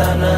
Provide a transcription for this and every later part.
Santana.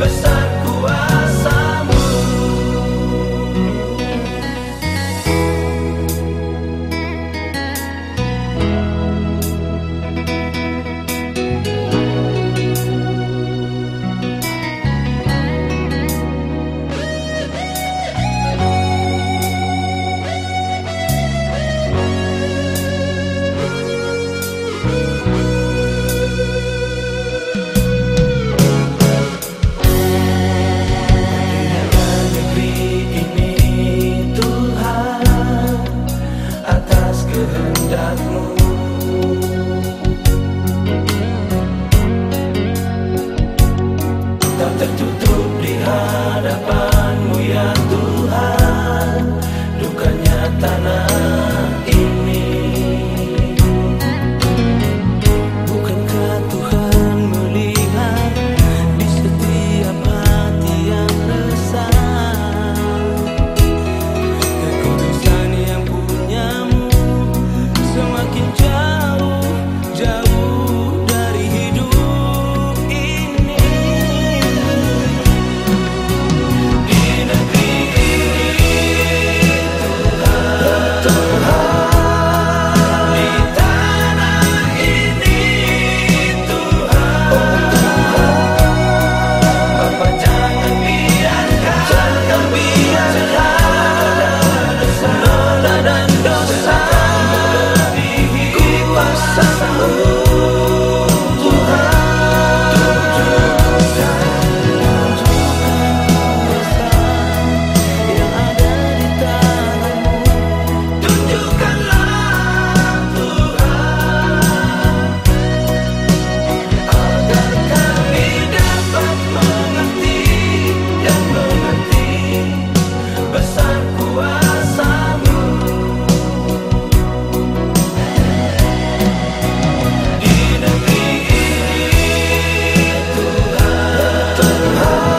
superstar. love. Oh.